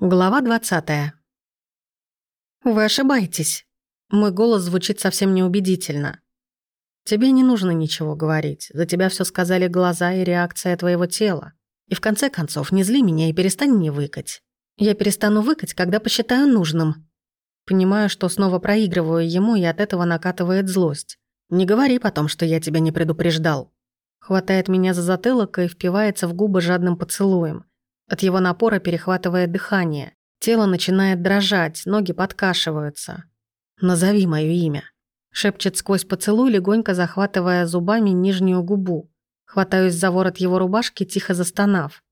Глава 20. Вы ошибаетесь. Мой голос звучит совсем неубедительно. Тебе не нужно ничего говорить. За тебя все сказали глаза и реакция твоего тела. И в конце концов, не зли меня и перестань мне выкать. Я перестану выкать, когда посчитаю нужным. Понимаю, что снова проигрываю ему, и от этого накатывает злость. Не говори потом, что я тебя не предупреждал. Хватает меня за затылок и впивается в губы жадным поцелуем. От его напора перехватывает дыхание. Тело начинает дрожать, ноги подкашиваются. «Назови моё имя», — шепчет сквозь поцелуй, легонько захватывая зубами нижнюю губу. Хватаюсь за ворот его рубашки, тихо застонав.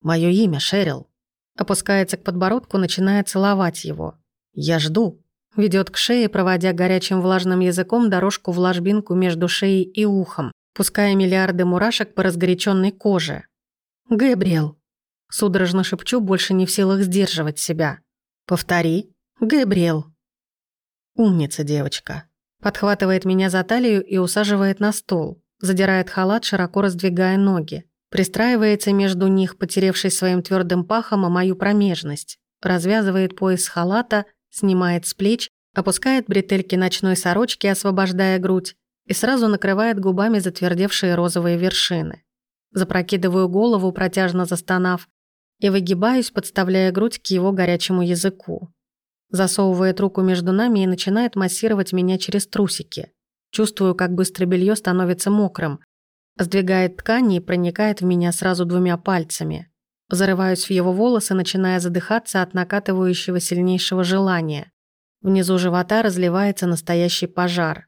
«Моё имя, Шерил». Опускается к подбородку, начинает целовать его. «Я жду». Ведет к шее, проводя горячим влажным языком дорожку в ложбинку между шеей и ухом, пуская миллиарды мурашек по разгоряченной коже. «Гэбриэл», Судорожно шепчу, больше не в силах сдерживать себя. «Повтори. Габриэл». «Умница, девочка». Подхватывает меня за талию и усаживает на стол. Задирает халат, широко раздвигая ноги. Пристраивается между них, потеревшись своим твердым пахом о мою промежность. Развязывает пояс халата, снимает с плеч, опускает бретельки ночной сорочки, освобождая грудь, и сразу накрывает губами затвердевшие розовые вершины. Запрокидываю голову, протяжно застонав, и выгибаюсь, подставляя грудь к его горячему языку. Засовывает руку между нами и начинает массировать меня через трусики. Чувствую, как быстро белье становится мокрым. Сдвигает ткани и проникает в меня сразу двумя пальцами. Зарываюсь в его волосы, начиная задыхаться от накатывающего сильнейшего желания. Внизу живота разливается настоящий пожар.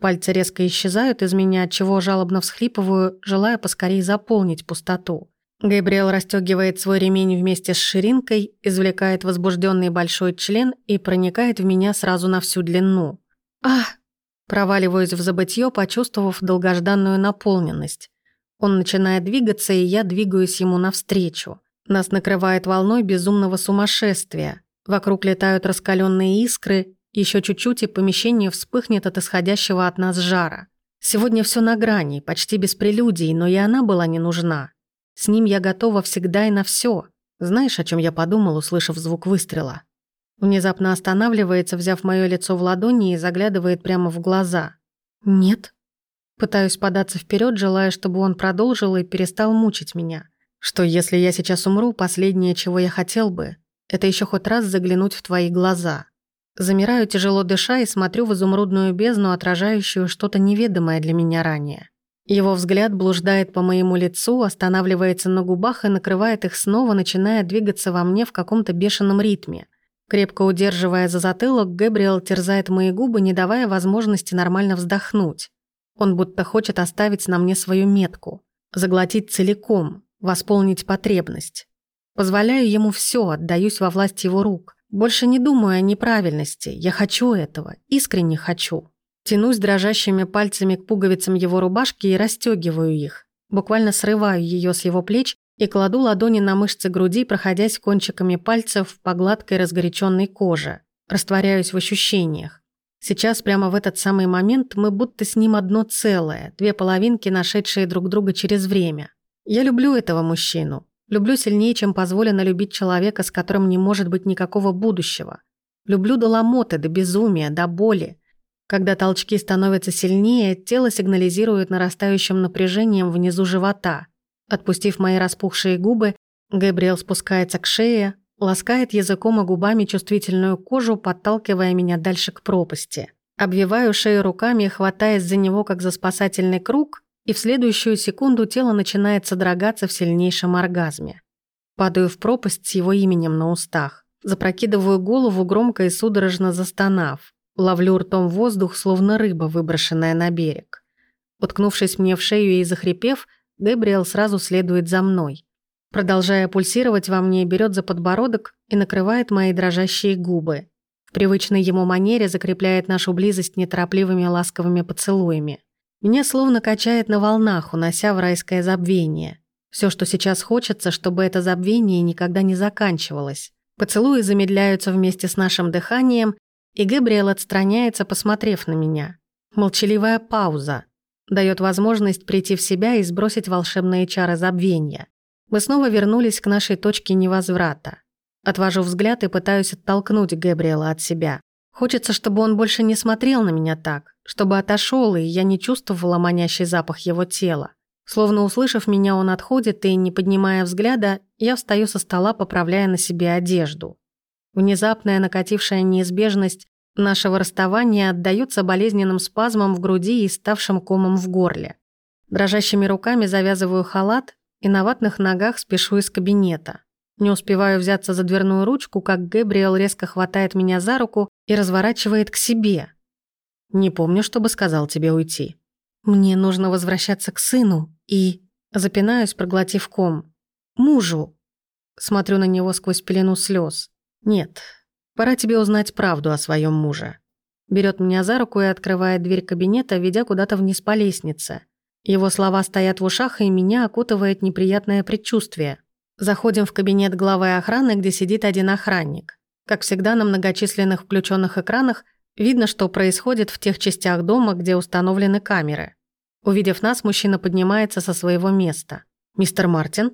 Пальцы резко исчезают из меня, чего жалобно всхлипываю, желая поскорее заполнить пустоту. Габриэл расстегивает свой ремень вместе с ширинкой, извлекает возбужденный большой член и проникает в меня сразу на всю длину. А! Проваливаюсь в забытье, почувствовав долгожданную наполненность. Он начинает двигаться, и я двигаюсь ему навстречу. Нас накрывает волной безумного сумасшествия. Вокруг летают раскаленные искры, еще чуть-чуть, и помещение вспыхнет от исходящего от нас жара. Сегодня все на грани, почти без прелюдий, но и она была не нужна. С ним я готова всегда и на все. Знаешь, о чем я подумал, услышав звук выстрела? Внезапно останавливается, взяв мое лицо в ладони и заглядывает прямо в глаза. Нет. Пытаюсь податься вперед, желая, чтобы он продолжил и перестал мучить меня. Что если я сейчас умру, последнее, чего я хотел бы, это еще хоть раз заглянуть в твои глаза. Замираю, тяжело дыша, и смотрю в изумрудную бездну, отражающую что-то неведомое для меня ранее. Его взгляд блуждает по моему лицу, останавливается на губах и накрывает их снова, начиная двигаться во мне в каком-то бешеном ритме. Крепко удерживая за затылок, Гэбриэл терзает мои губы, не давая возможности нормально вздохнуть. Он будто хочет оставить на мне свою метку, заглотить целиком, восполнить потребность. Позволяю ему все, отдаюсь во власть его рук. Больше не думаю о неправильности. Я хочу этого, искренне хочу. Тянусь дрожащими пальцами к пуговицам его рубашки и расстегиваю их. Буквально срываю ее с его плеч и кладу ладони на мышцы груди, проходясь кончиками пальцев по гладкой разгоряченной коже. Растворяюсь в ощущениях. Сейчас, прямо в этот самый момент, мы будто с ним одно целое, две половинки, нашедшие друг друга через время. Я люблю этого мужчину. Люблю сильнее, чем позволено любить человека, с которым не может быть никакого будущего. Люблю до ломоты, до безумия, до боли. Когда толчки становятся сильнее, тело сигнализирует нарастающим напряжением внизу живота. Отпустив мои распухшие губы, Габриэл спускается к шее, ласкает языком и губами чувствительную кожу, подталкивая меня дальше к пропасти. Обвиваю шею руками, хватаясь за него, как за спасательный круг, и в следующую секунду тело начинает содрогаться в сильнейшем оргазме. Падаю в пропасть с его именем на устах. Запрокидываю голову, громко и судорожно застонав. Ловлю ртом воздух, словно рыба, выброшенная на берег. Уткнувшись мне в шею и захрипев, Гэбриэл сразу следует за мной. Продолжая пульсировать во мне, берет за подбородок и накрывает мои дрожащие губы. В привычной ему манере закрепляет нашу близость неторопливыми ласковыми поцелуями. Меня словно качает на волнах, унося в райское забвение. Все, что сейчас хочется, чтобы это забвение никогда не заканчивалось. Поцелуи замедляются вместе с нашим дыханием, и Габриэл отстраняется, посмотрев на меня. Молчаливая пауза. Дает возможность прийти в себя и сбросить волшебные чары забвения. Мы снова вернулись к нашей точке невозврата. Отвожу взгляд и пытаюсь оттолкнуть Гэбриэла от себя. Хочется, чтобы он больше не смотрел на меня так, чтобы отошел, и я не чувствовала манящий запах его тела. Словно услышав меня, он отходит, и, не поднимая взгляда, я встаю со стола, поправляя на себе одежду. Внезапная накатившая неизбежность нашего расставания отдается болезненным спазмом в груди и ставшим комом в горле. Дрожащими руками завязываю халат и на ватных ногах спешу из кабинета. Не успеваю взяться за дверную ручку, как Гэбриэл резко хватает меня за руку и разворачивает к себе. «Не помню, чтобы сказал тебе уйти». «Мне нужно возвращаться к сыну и...» Запинаюсь, проглотив ком. «Мужу». Смотрю на него сквозь пелену слез. «Нет, пора тебе узнать правду о своем муже». Берет меня за руку и открывает дверь кабинета, ведя куда-то вниз по лестнице. Его слова стоят в ушах, и меня окутывает неприятное предчувствие. Заходим в кабинет главы охраны, где сидит один охранник. Как всегда, на многочисленных включенных экранах видно, что происходит в тех частях дома, где установлены камеры. Увидев нас, мужчина поднимается со своего места. «Мистер Мартин,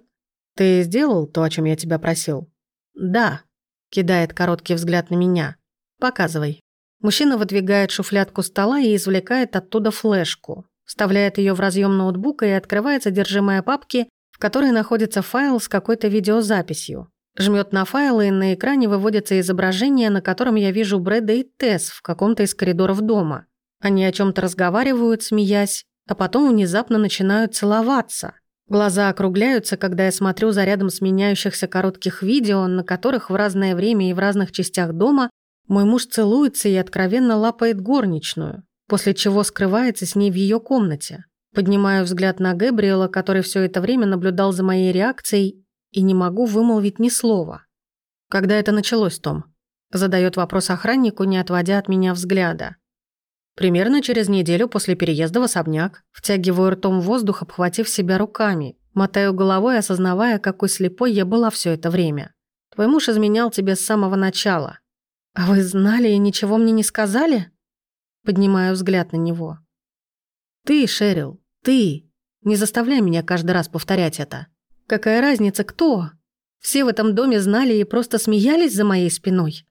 ты сделал то, о чем я тебя просил?» «Да», – кидает короткий взгляд на меня. «Показывай». Мужчина выдвигает шуфлядку стола и извлекает оттуда флешку, вставляет ее в разъем ноутбука и открывает содержимое папки, в которой находится файл с какой-то видеозаписью. Жмет на файл, и на экране выводится изображение, на котором я вижу Брэда и Тесс в каком-то из коридоров дома. Они о чем то разговаривают, смеясь, а потом внезапно начинают целоваться. Глаза округляются, когда я смотрю за рядом сменяющихся коротких видео, на которых в разное время и в разных частях дома мой муж целуется и откровенно лапает горничную, после чего скрывается с ней в ее комнате. Поднимаю взгляд на Гэбриэла, который все это время наблюдал за моей реакцией, и не могу вымолвить ни слова. «Когда это началось, Том?» Задает вопрос охраннику, не отводя от меня взгляда. Примерно через неделю после переезда в особняк. Втягиваю ртом воздух, обхватив себя руками. Мотаю головой, осознавая, какой слепой я была все это время. Твой муж изменял тебе с самого начала. А вы знали и ничего мне не сказали? Поднимаю взгляд на него. Ты, Шерил, ты. Не заставляй меня каждый раз повторять это. Какая разница, кто? Все в этом доме знали и просто смеялись за моей спиной.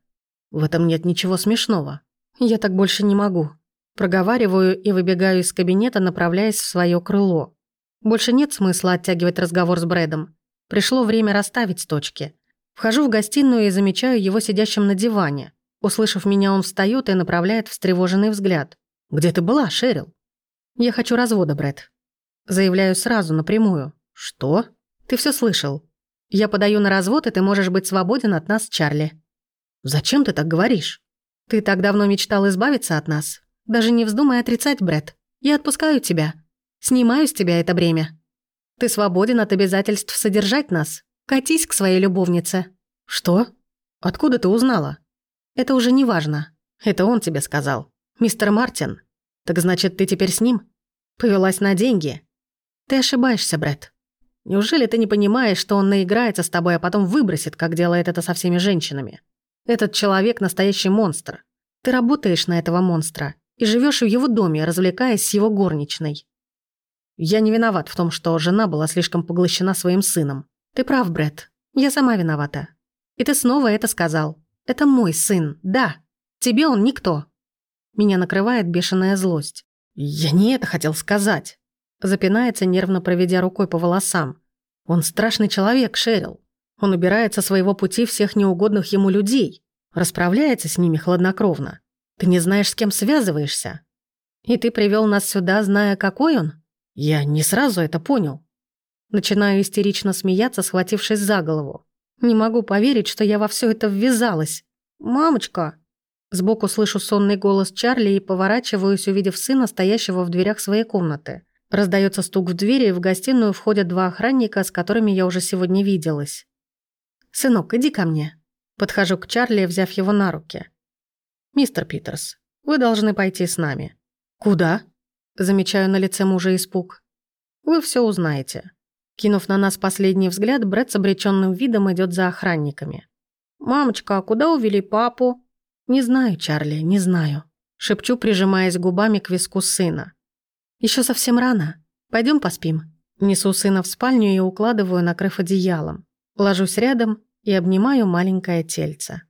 В этом нет ничего смешного. Я так больше не могу. Проговариваю и выбегаю из кабинета, направляясь в свое крыло. Больше нет смысла оттягивать разговор с Брэдом. Пришло время расставить точки. Вхожу в гостиную и замечаю его сидящим на диване. Услышав меня, он встает и направляет встревоженный взгляд. «Где ты была, Шерил?» «Я хочу развода, Брэд». Заявляю сразу, напрямую. «Что?» «Ты все слышал. Я подаю на развод, и ты можешь быть свободен от нас, Чарли». «Зачем ты так говоришь?» «Ты так давно мечтал избавиться от нас. Даже не вздумай отрицать, Брэд. Я отпускаю тебя. Снимаю с тебя это бремя. Ты свободен от обязательств содержать нас. Катись к своей любовнице». «Что? Откуда ты узнала?» «Это уже не важно. Это он тебе сказал. Мистер Мартин. Так значит, ты теперь с ним? Повелась на деньги? Ты ошибаешься, Брэд. Неужели ты не понимаешь, что он наиграется с тобой, а потом выбросит, как делает это со всеми женщинами? Этот человек – настоящий монстр. Ты работаешь на этого монстра и живешь в его доме, развлекаясь с его горничной. Я не виноват в том, что жена была слишком поглощена своим сыном. Ты прав, Брэд. Я сама виновата. И ты снова это сказал. Это мой сын, да. Тебе он никто. Меня накрывает бешеная злость. Я не это хотел сказать. Запинается, нервно проведя рукой по волосам. Он страшный человек, Шерил. Он убирает со своего пути всех неугодных ему людей. Расправляется с ними хладнокровно. Ты не знаешь, с кем связываешься. И ты привел нас сюда, зная, какой он? Я не сразу это понял. Начинаю истерично смеяться, схватившись за голову. Не могу поверить, что я во все это ввязалась. «Мамочка!» Сбоку слышу сонный голос Чарли и поворачиваюсь, увидев сына, стоящего в дверях своей комнаты. Раздается стук в двери, и в гостиную входят два охранника, с которыми я уже сегодня виделась. «Сынок, иди ко мне». Подхожу к Чарли, взяв его на руки. «Мистер Питерс, вы должны пойти с нами». «Куда?» Замечаю на лице мужа испуг. «Вы все узнаете». Кинув на нас последний взгляд, Брэд с обреченным видом идет за охранниками. «Мамочка, а куда увели папу?» «Не знаю, Чарли, не знаю», — шепчу, прижимаясь губами к виску сына. Еще совсем рано. Пойдем поспим». Несу сына в спальню и укладываю, накрыв одеялом. Ложусь рядом и обнимаю маленькое тельце.